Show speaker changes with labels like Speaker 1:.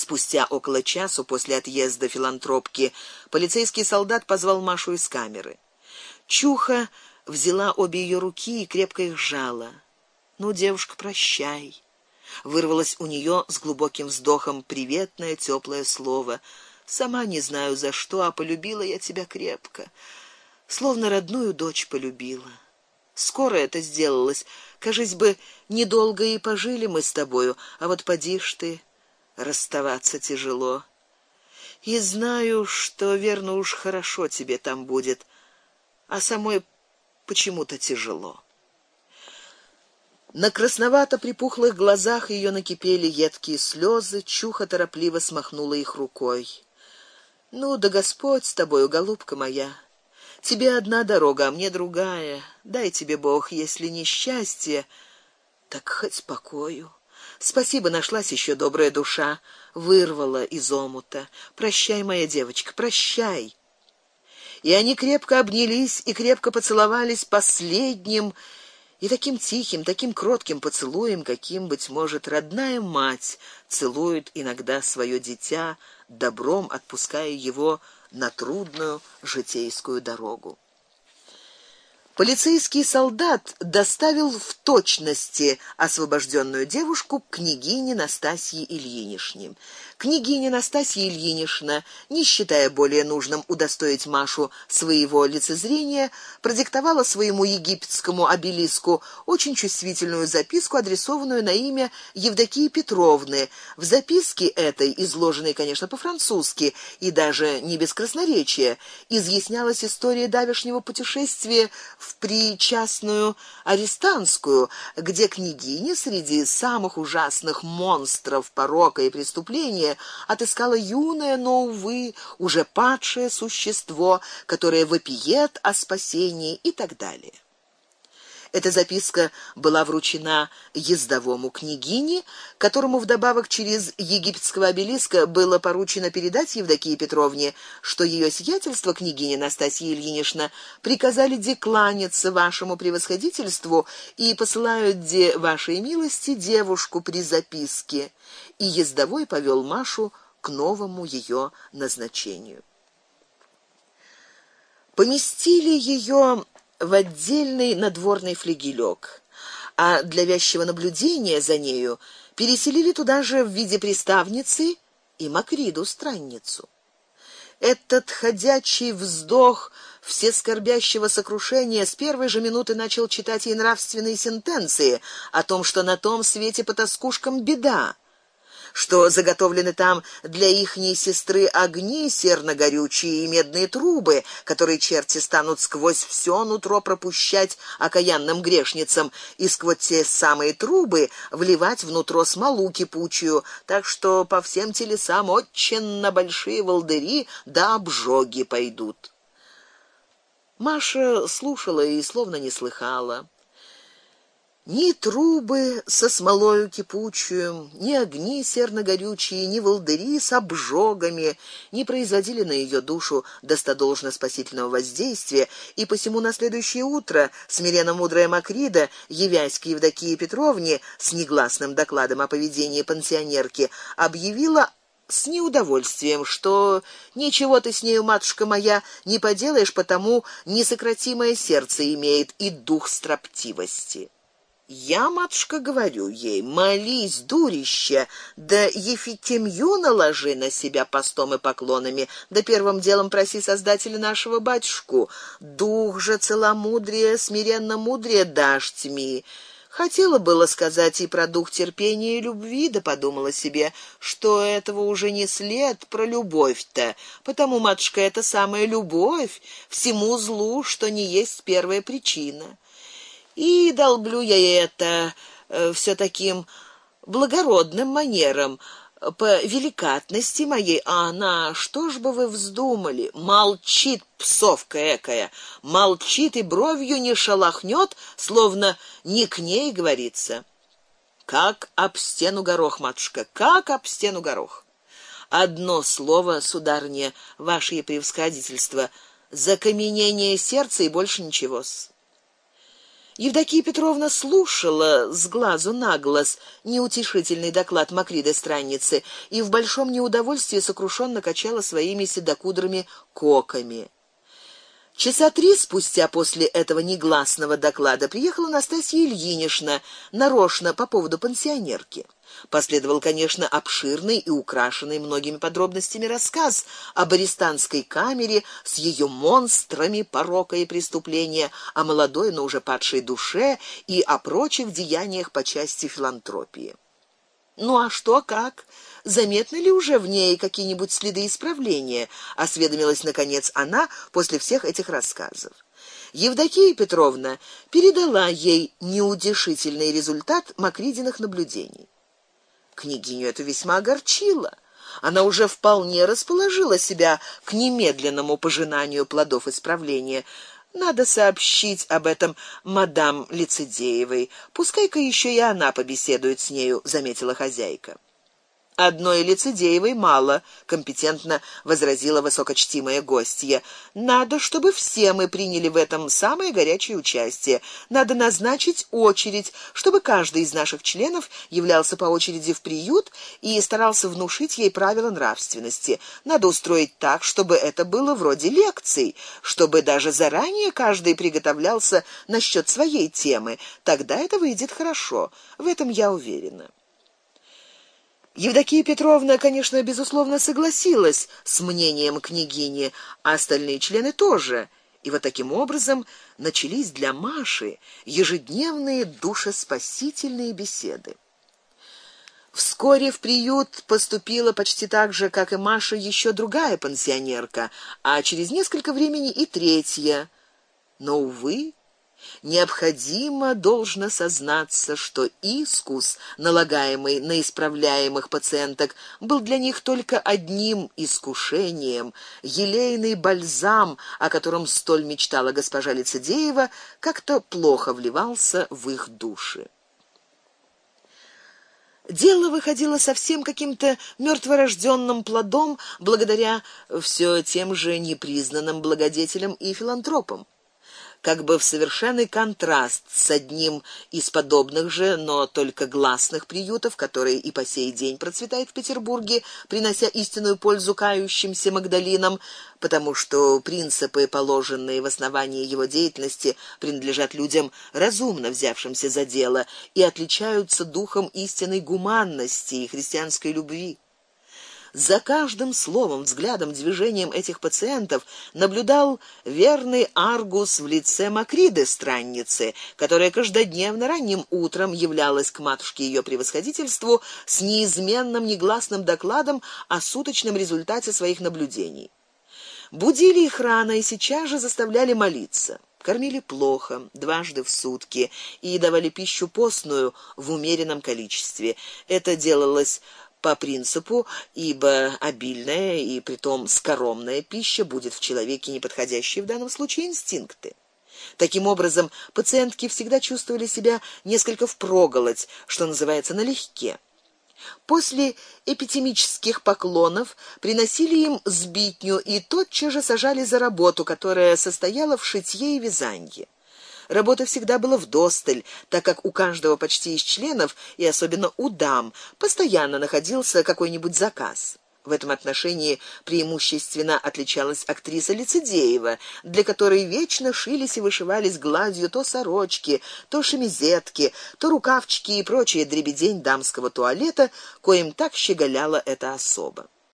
Speaker 1: Спустя около часу после отъезда филантропки полицейский солдат позвал Машу из камеры. Чуха взяла обе ее руки и крепко их сжала. Ну, девушка, прощай. Вырвалось у нее с глубоким вздохом приветное теплое слово. Сама не знаю за что, а полюбила я тебя крепко, словно родную дочь полюбила. Скоро это сделалось. Кажись бы, недолго и пожили мы с тобою, а вот подишь ты, расставаться тяжело. И знаю, что верно уж хорошо тебе там будет, а самой почему-то тяжело. На красновато припухлых глазах ее накипели едкие слезы, чуха торопливо смахнула их рукой. Ну да Господь с тобою, голубка моя. Тебе одна дорога, а мне другая. Дай тебе Бог, если не счастье, так хоть покою. Спасибо, нашлась еще добрая душа, вырвала из омута. Прощай, моя девочка, прощай. И они крепко обнялись и крепко поцеловались последним и таким тихим, таким кротким поцелуем, каким быть может родная мать целует иногда свое дитя, добром отпуская его на трудную житейскую дорогу. Полицейский солдат доставил в точности освобожденную девушку к княгине Настасье Ильинишне. Княгиня Настасья Ильинишна, не считая более нужным удостоить Машу своего лицезрения, продиктовала своему египетскому обелиску очень чувствительную записку, адресованную на имя Евдокии Петровны. В записке этой, изложенной, конечно, по-французски и даже не без красноречия, изъяснялась история давешнего путешествия в в причастную арестантскую, где княгиня среди самых ужасных монстров порока и преступления отыскала юное, но увы, уже падшее существо, которое вопиет о спасении и так далее. Эта записка была вручена ездовому княгине, которому вдобавок через египетского обелиска было поручено передать Евдокии Петровне, что ее сиятельство княгиня Настасья Ильинична приказали декланяться вашему превосходительству и посылают де вашей милости девушку при записке. И ездовой повел Машу к новому ее назначению. Поместили ее в отдельный надворный флигелек, а для вещего наблюдения за нею переселили туда же в виде приставницы и Макриду странницу. Этот ходячий вздох все скорбящего сокрушения с первой же минуты начал читать ей нравственные сентенции о том, что на том свете по тоскушкам беда что заготовлены там для ихней сестры огни серно-горючие и медные трубы, которые черти станут сквозь все нутро пропущать окаянным грешницам и сквозь те самые трубы вливать внутрь смолу кипучую, так что по всем телесам очень на большие волдыри да обжоги пойдут. Маша слушала и словно не слыхала. Ни трубы со смолою кипучую, ни огни серно-горючие, ни волдыри с обжогами не производили на ее душу достодолжно спасительного воздействия, и посему на следующее утро смиренно мудрая Макрида, явясь к Евдокии Петровне с негласным докладом о поведении пансионерки, объявила с неудовольствием, что ничего ты с нею, матушка моя, не поделаешь, потому несократимое сердце имеет и дух строптивости. Я, матушка, говорю ей: "Молись, дурище, да Ефитимью наложи на себя постом и поклонами, да первым делом проси Создателя нашего батюшку, дух же целомудрия, смиренно мудрее дашь тьми". Хотела было сказать и про дух терпения и любви, да подумала себе, что этого уже не след про любовь-то, потому матушка это самая любовь всему злу, что не есть первая причина. И долблю я это э, все таким благородным манером, по великатности моей, а она, что ж бы вы вздумали, молчит псовка экая, молчит и бровью не шелохнет, словно не к ней говорится. Как об стену горох, матушка, как об стену горох. Одно слово, сударыня, ваше превосходительство, закаменение сердца и больше ничего-с. Евдокия Петровна слушала с глазу на глаз неутешительный доклад Макриды страницы и в большом неудовольствии сокрушенно качала своими седокудрыми коками. Часа три спустя после этого негласного доклада приехала Настасья Ильинична нарочно по поводу пансионерки. Последовал, конечно, обширный и украшенный многими подробностями рассказ об арестантской камере с ее монстрами порока и преступления, о молодой, но уже падшей душе и о прочих деяниях по части филантропии. Ну а что как? Заметны ли уже в ней какие-нибудь следы исправления? осведомилась наконец она после всех этих рассказов. Евдокия Петровна передала ей неудешительный результат Макридиных наблюдений. Княгиню это весьма огорчило. Она уже вполне расположила себя к немедленному пожинанию плодов исправления. Надо сообщить об этом мадам Лицедеевой. Пускай-ка еще и она побеседует с нею, заметила хозяйка. Одной лицедеевой мало, компетентно возразила высокочтимая гостья. Надо, чтобы все мы приняли в этом самое горячее участие. Надо назначить очередь, чтобы каждый из наших членов являлся по очереди в приют и старался внушить ей правила нравственности. Надо устроить так, чтобы это было вроде лекций, чтобы даже заранее каждый приготовлялся насчет своей темы. Тогда это выйдет хорошо. В этом я уверена. Евдокия Петровна, конечно, безусловно согласилась с мнением княгини, а остальные члены тоже. И вот таким образом начались для Маши ежедневные душеспасительные беседы. Вскоре в приют поступила почти так же, как и Маша, еще другая пансионерка, а через несколько времени и третья. Но увы, Необходимо должно сознаться, что искус, налагаемый на исправляемых пациенток, был для них только одним искушением, елейный бальзам, о котором столь мечтала госпожа Лицедеева, как-то плохо вливался в их души. Дело выходило совсем каким-то мертворожденным плодом благодаря все тем же непризнанным благодетелям и филантропам как бы в совершенный контраст с одним из подобных же, но только гласных приютов, который и по сей день процветает в Петербурге, принося истинную пользу кающимся Магдалинам, потому что принципы, положенные в основании его деятельности, принадлежат людям разумно взявшимся за дело и отличаются духом истинной гуманности и христианской любви. За каждым словом, взглядом, движением этих пациентов наблюдал верный Аргус в лице Макриды странницы, которая каждодневно ранним утром являлась к матушке ее превосходительству с неизменным негласным докладом о суточном результате своих наблюдений. Будили их рано и сейчас же заставляли молиться. Кормили плохо, дважды в сутки, и давали пищу постную в умеренном количестве. Это делалось по принципу, ибо обильная и притом скоромная пища будет в человеке неподходящей в данном случае инстинкты. Таким образом, пациентки всегда чувствовали себя несколько впроголодь, что называется, налегке. После эпитемических поклонов приносили им сбитню и тотчас же сажали за работу, которая состояла в шитье и вязанье. Работы всегда было вдосталь, так как у каждого почти из членов, и особенно у дам, постоянно находился какой-нибудь заказ. В этом отношении преимущественно отличалась актриса Лицедеева, для которой вечно шились и вышивались гладью то сорочки, то шемизетки, то рукавчики и прочие дребедень дамского туалета, коим так щеголяла эта особа.